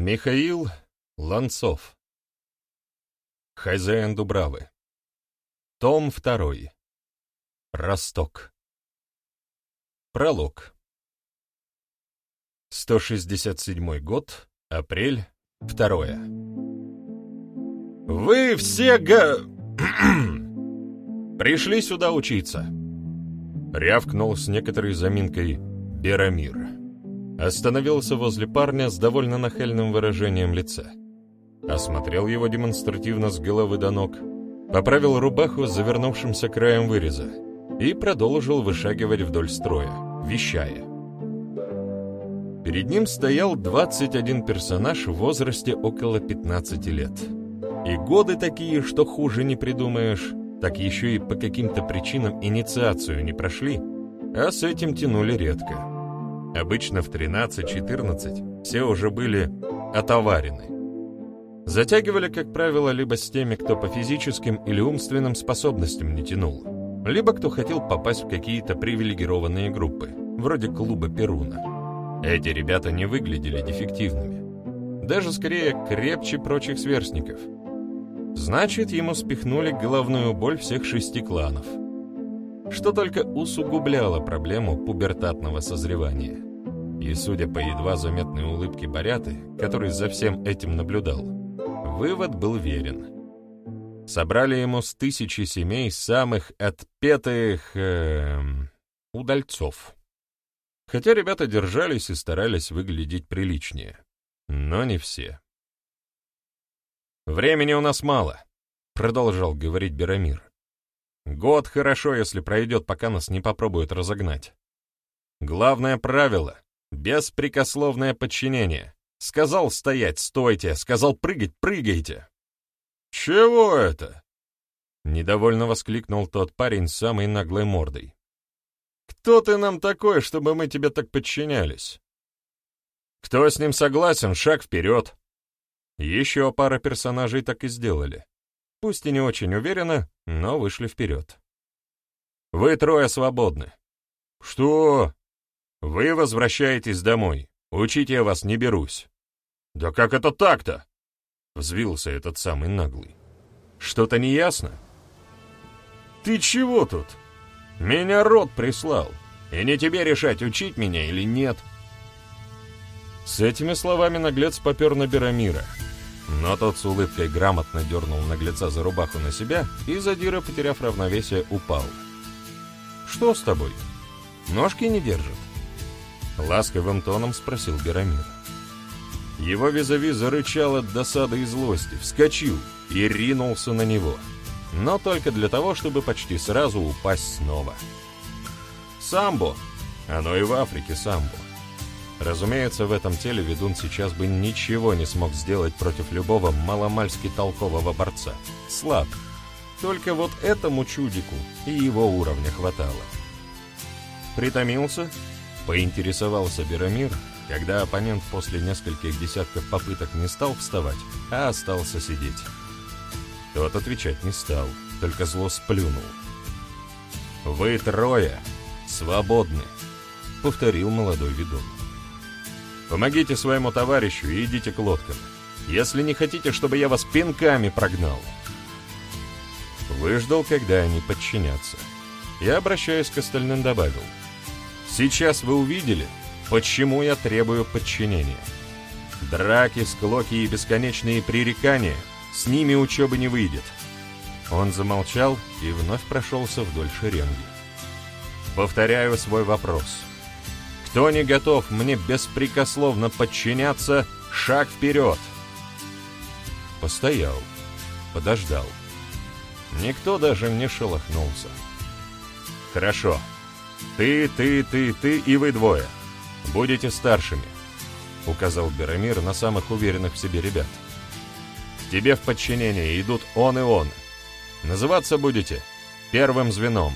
Михаил Ланцов. Хозяин Дубравы. Том 2. Росток. Пролог. 167 год, апрель, 2. Вы все га... пришли сюда учиться. Рявкнул с некоторой заминкой Берамир остановился возле парня с довольно нахальным выражением лица. Осмотрел его демонстративно с головы до ног, поправил рубаху с завернувшимся краем выреза и продолжил вышагивать вдоль строя, вещая. Перед ним стоял 21 персонаж в возрасте около 15 лет. И годы такие, что хуже не придумаешь, так еще и по каким-то причинам инициацию не прошли, а с этим тянули редко. Обычно в 13-14 все уже были отоварены. Затягивали, как правило, либо с теми, кто по физическим или умственным способностям не тянул, либо кто хотел попасть в какие-то привилегированные группы, вроде клуба Перуна. Эти ребята не выглядели дефективными. Даже скорее крепче прочих сверстников. Значит, ему спихнули головную боль всех шести кланов — что только усугубляло проблему пубертатного созревания. И, судя по едва заметной улыбке Боряты, который за всем этим наблюдал, вывод был верен. Собрали ему с тысячи семей самых отпетых... Э, удальцов. Хотя ребята держались и старались выглядеть приличнее. Но не все. «Времени у нас мало», — продолжал говорить Берамир. Год хорошо, если пройдет, пока нас не попробуют разогнать. Главное правило — беспрекословное подчинение. Сказал стоять — стойте, сказал прыгать — прыгайте. «Чего это?» — недовольно воскликнул тот парень с самой наглой мордой. «Кто ты нам такой, чтобы мы тебе так подчинялись?» «Кто с ним согласен, шаг вперед!» Еще пара персонажей так и сделали. Пусть и не очень уверенно, но вышли вперед. «Вы трое свободны». «Что?» «Вы возвращаетесь домой. Учить я вас не берусь». «Да как это так-то?» Взвился этот самый наглый. «Что-то не ясно?» «Ты чего тут? Меня род прислал, и не тебе решать, учить меня или нет». С этими словами наглец попер на Берамира. Но тот с улыбкой грамотно дернул наглеца за рубаху на себя, и задира, потеряв равновесие, упал. «Что с тобой? Ножки не держат?» Ласковым тоном спросил Берамир. Его визави зарычал от досады и злости, вскочил и ринулся на него, но только для того, чтобы почти сразу упасть снова. «Самбо!» Оно и в Африке самбо. Разумеется, в этом теле ведун сейчас бы ничего не смог сделать против любого маломальски толкового борца. Слаб. Только вот этому чудику и его уровня хватало. Притомился? Поинтересовался Берамир, когда оппонент после нескольких десятков попыток не стал вставать, а остался сидеть. Тот отвечать не стал, только зло сплюнул. «Вы трое свободны», — повторил молодой ведун. Помогите своему товарищу и идите к лодкам. Если не хотите, чтобы я вас пинками прогнал. Выждал, когда они подчинятся. Я, обращаясь к остальным, добавил. Сейчас вы увидели, почему я требую подчинения. Драки, склоки и бесконечные пререкания, с ними учебы не выйдет. Он замолчал и вновь прошелся вдоль шеренги. Повторяю свой вопрос. Кто не готов мне беспрекословно подчиняться, шаг вперед!» Постоял, подождал. Никто даже не шелохнулся. «Хорошо. Ты, ты, ты, ты и вы двое. Будете старшими», — указал Берамир на самых уверенных в себе ребят. «Тебе в подчинение идут он и он. Называться будете первым звеном».